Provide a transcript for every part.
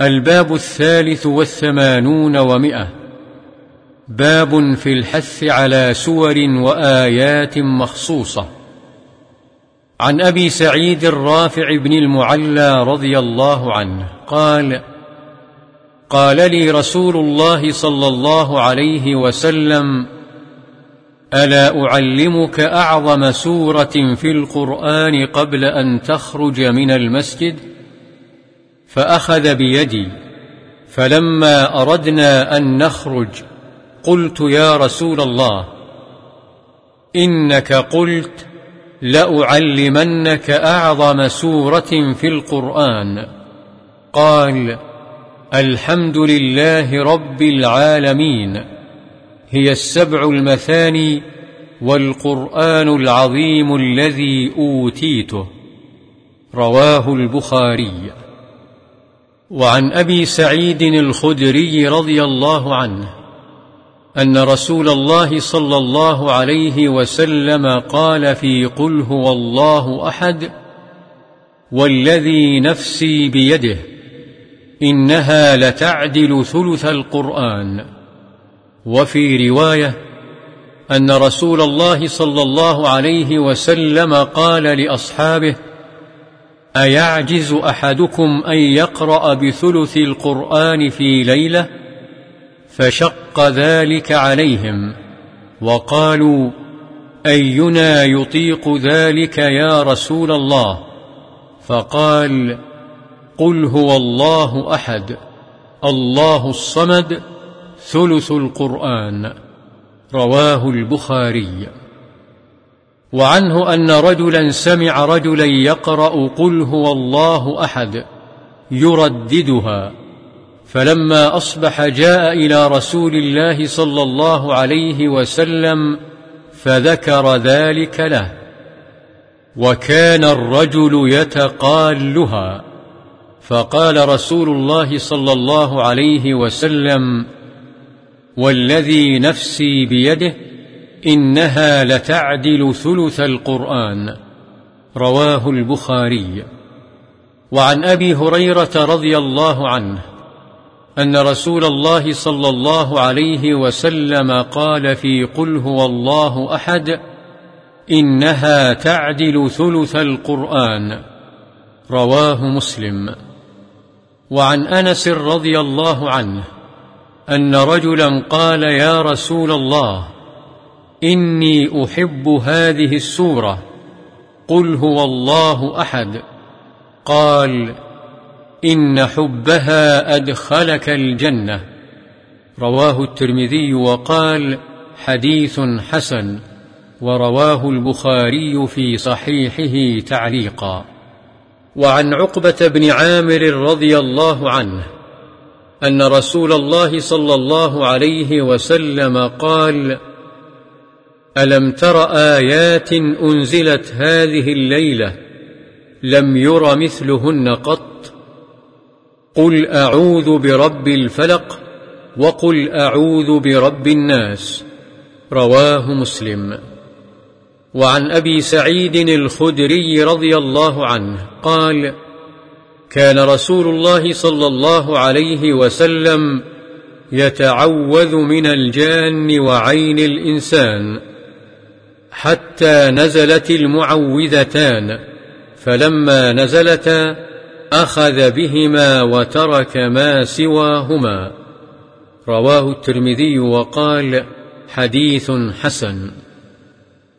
الباب الثالث والثمانون ومئة. باب في الحث على سور وآيات مخصوصة. عن أبي سعيد الرافع بن المعلى رضي الله عنه قال قال لي رسول الله صلى الله عليه وسلم ألا أعلمك أعظم سورة في القرآن قبل أن تخرج من المسجد؟ فأخذ بيدي. فلما أردنا أن نخرج قلت يا رسول الله إنك قلت لأعلمنك أعظم سورة في القرآن. قال الحمد لله رب العالمين هي السبع المثاني والقرآن العظيم الذي أوتيته. رواه البخاري. وعن أبي سعيد الخدري رضي الله عنه أن رسول الله صلى الله عليه وسلم قال في قل هو الله أحد والذي نفسي بيده إنها لتعدل ثلث القرآن وفي رواية أن رسول الله صلى الله عليه وسلم قال لأصحابه أيعجز أحدكم أن يقرأ بثلث القرآن في ليلة؟ فشق ذلك عليهم وقالوا أينا يطيق ذلك يا رسول الله؟ فقال قل هو الله أحد الله الصمد ثلث القرآن. رواه البخاري. وعنه أن رجلا سمع رجلا يقرأ قل هو الله أحد يرددها فلما أصبح جاء إلى رسول الله صلى الله عليه وسلم فذكر ذلك له وكان الرجل يتقالها. فقال رسول الله صلى الله عليه وسلم والذي نفسي بيده إنها لتعدل ثلث القرآن. رواه البخاري. وعن أبي هريرة رضي الله عنه أن رسول الله صلى الله عليه وسلم قال في قل هو الله أحد إنها تعدل ثلث القرآن. رواه مسلم. وعن أنس رضي الله عنه أن رجلا قال يا رسول الله إني أحب هذه السورة. قل هو الله أحد. قال إن حبها أدخلك الجنة. رواه الترمذي وقال حديث حسن. ورواه البخاري في صحيحه تعليقا. وعن عقبة بن عامر رضي الله عنه أن رسول الله صلى الله عليه وسلم قال ألم تر آيات أنزلت هذه الليلة لم ير مثلهن قط؟ قل أعوذ برب الفلق وقل أعوذ برب الناس. رواه مسلم. وعن أبي سعيد الخدري رضي الله عنه قال كان رسول الله صلى الله عليه وسلم يتعوذ من الجان وعين الإنسان. حتى نزلت المعوذتان فلما نزلتا أخذ بهما وترك ما سواهما. رواه الترمذي وقال حديث حسن.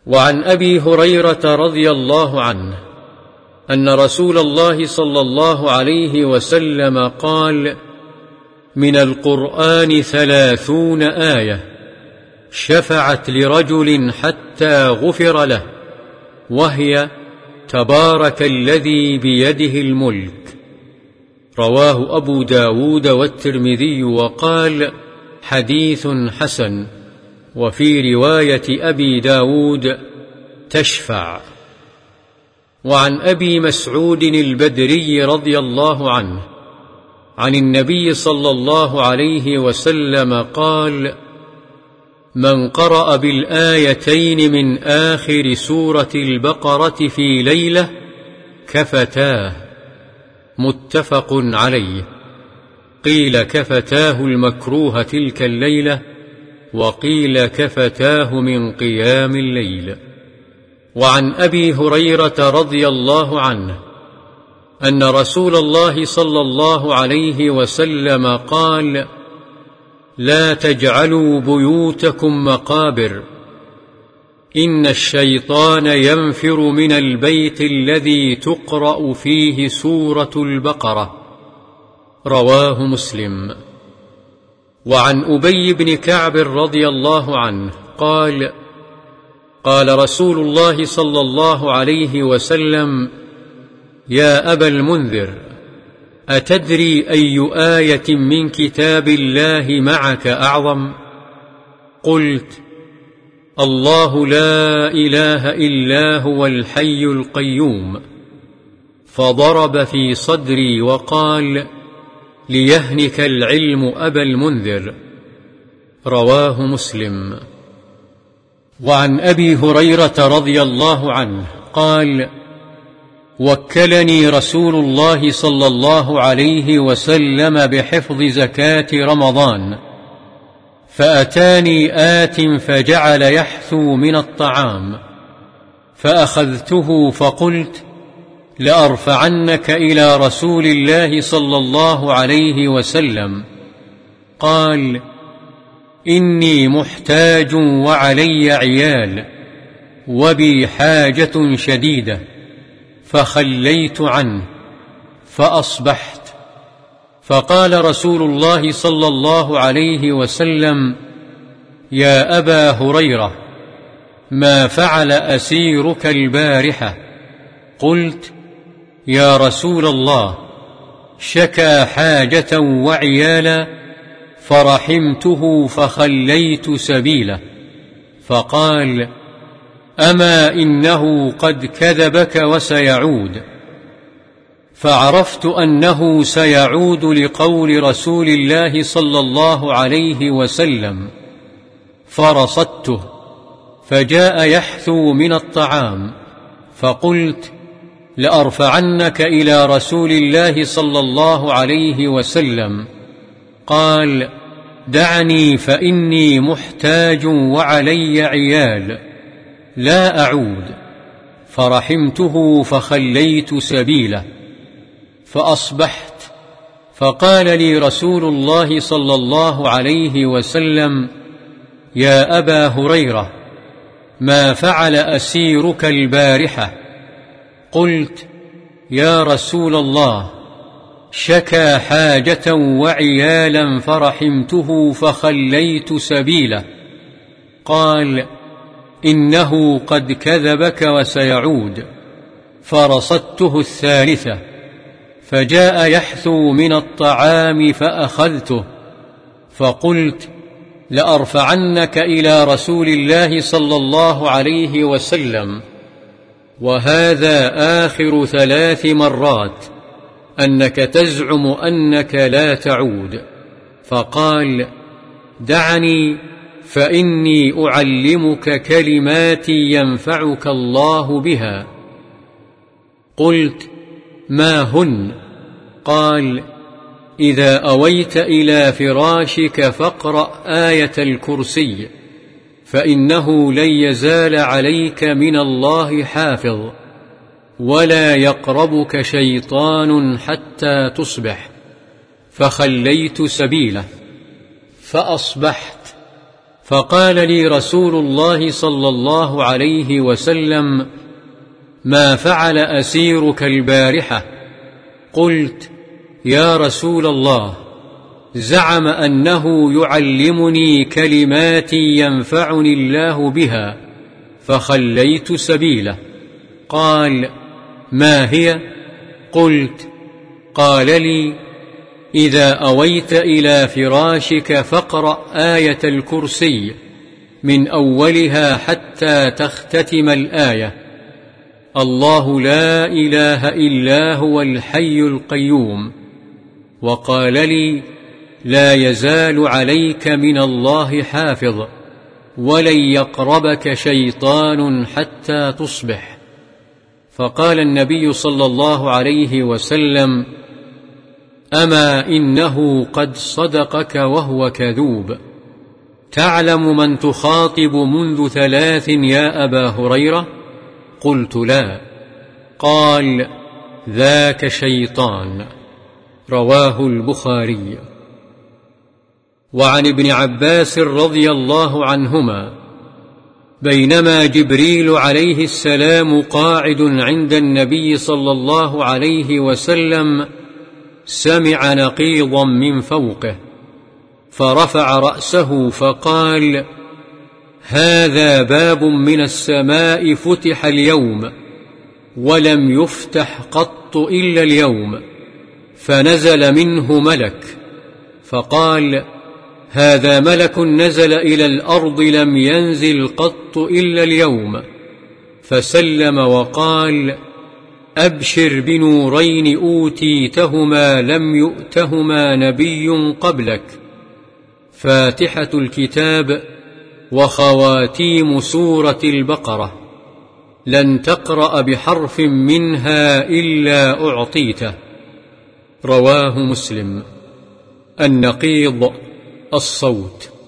وعن أبي هريرة رضي الله عنه أن رسول الله صلى الله عليه وسلم قال من القرآن ثلاثون آية شفعت لرجل حتى غفر له وهي تبارك الذي بيده الملك. رواه أبو داود والترمذي وقال حديث حسن وفي رواية أبي داود تشفع. وعن أبي مسعود البدري رضي الله عنه عن النبي صلى الله عليه وسلم قال من قرأ بالآيتين من آخر سورة البقرة في ليلة كفتاه متفق عليه. قيل كفتاه المكروه تلك الليلة وقيل كفتاه من قيام الليل. وعن أبي هريرة رضي الله عنه أن رسول الله صلى الله عليه وسلم قال لا تجعلوا بيوتكم مقابر. إن الشيطان ينفر من البيت الذي تقرأ فيه سورة البقرة. رواه مسلم. وعن أبي بن كعب رضي الله عنه قال قال رسول الله صلى الله عليه وسلم يا أبا المنذر أتدري أي آية من كتاب الله معك أعظم؟ قلت الله لا إله إلا هو الحي القيوم. فضرب في صدري وقال ليهنك العلم أبا المنذر. رواه مسلم. وعن أبي هريرة رضي الله عنه قال وكلني رسول الله صلى الله عليه وسلم بحفظ زكاة رمضان فأتاني آت فجعل يحثو من الطعام فأخذته فقلت لأرفعنك إلى رسول الله صلى الله عليه وسلم. قال إني محتاج وعلي عيال وبي حاجة شديدة. فخليت عنه فأصبحت. فقال رسول الله صلى الله عليه وسلم يا أبا هريرة ما فعل أسيرك البارحة؟ قلت يا رسول الله شكى حاجة وعيالا فرحمته فخليت سبيله فقال أما إنه قد كذبك وسيعود. فعرفت أنه سيعود لقول رسول الله صلى الله عليه وسلم. فرصدته. فجاء يحثو من الطعام. فقلت لأرفعنك إلى رسول الله صلى الله عليه وسلم. قال دعني فإني محتاج وعلي عيال. لا أعود. فرحمته فخليت سبيله. فأصبحت. فقال لي رسول الله صلى الله عليه وسلم يا أبا هريرة ما فعل أسيرك البارحة؟ قلت يا رسول الله شكى حاجة وعيالا فرحمته فخليت سبيله. قال إنه قد كذبك وسيعود. فرصدته الثالثة. فجاء يحثو من الطعام فأخذته. فقلت لأرفعنك إلى رسول الله صلى الله عليه وسلم. وهذا آخر ثلاث مرات. أنك تزعم أنك لا تعود. فقال دعني فإني أعلمك كلمات ينفعك الله بها. قلت ما هن؟ قال إذا أويت إلى فراشك فاقرأ آية الكرسي فإنه لن يزال عليك من الله حافظ ولا يقربك شيطان حتى تصبح. فخليت سبيله فأصبحت فقال لي رسول الله صلى الله عليه وسلم ما فعل أسيرك البارحة؟ قلت يا رسول الله زعم أنه يعلمني كلمات ينفعني الله بها فخليت سبيله. قال ما هي؟ قلت قال لي إذا أويت إلى فراشك فاقرأ آية الكرسي من أولها حتى تختتم الآية. الله لا إله إلا هو الحي القيوم. وقال لي لا يزال عليك من الله حافظ ولن يقربك شيطان حتى تصبح. فقال النبي صلى الله عليه وسلم أما إنه قد صدقك وهو كذوب. تعلم من تخاطب منذ ثلاث يا أبا هريرة؟ قلت لا. قال ذاك شيطان. رواه البخاري. وعن ابن عباس رضي الله عنهما. بينما جبريل عليه السلام قاعد عند النبي صلى الله عليه وسلم سمع نقيضا من فوقه فرفع رأسه فقال هذا باب من السماء فتح اليوم ولم يفتح قط إلا اليوم فنزل منه ملك. فقال هذا ملك نزل إلى الأرض لم ينزل قط إلا اليوم. فسلم وقال أبشر بنورين أوتيتهما لم يؤتهما نبي قبلك. فاتحة الكتاب وخواتيم سورة البقرة. لن تقرأ بحرف منها إلا أعطيته. رواه مسلم. النقيض الصوت.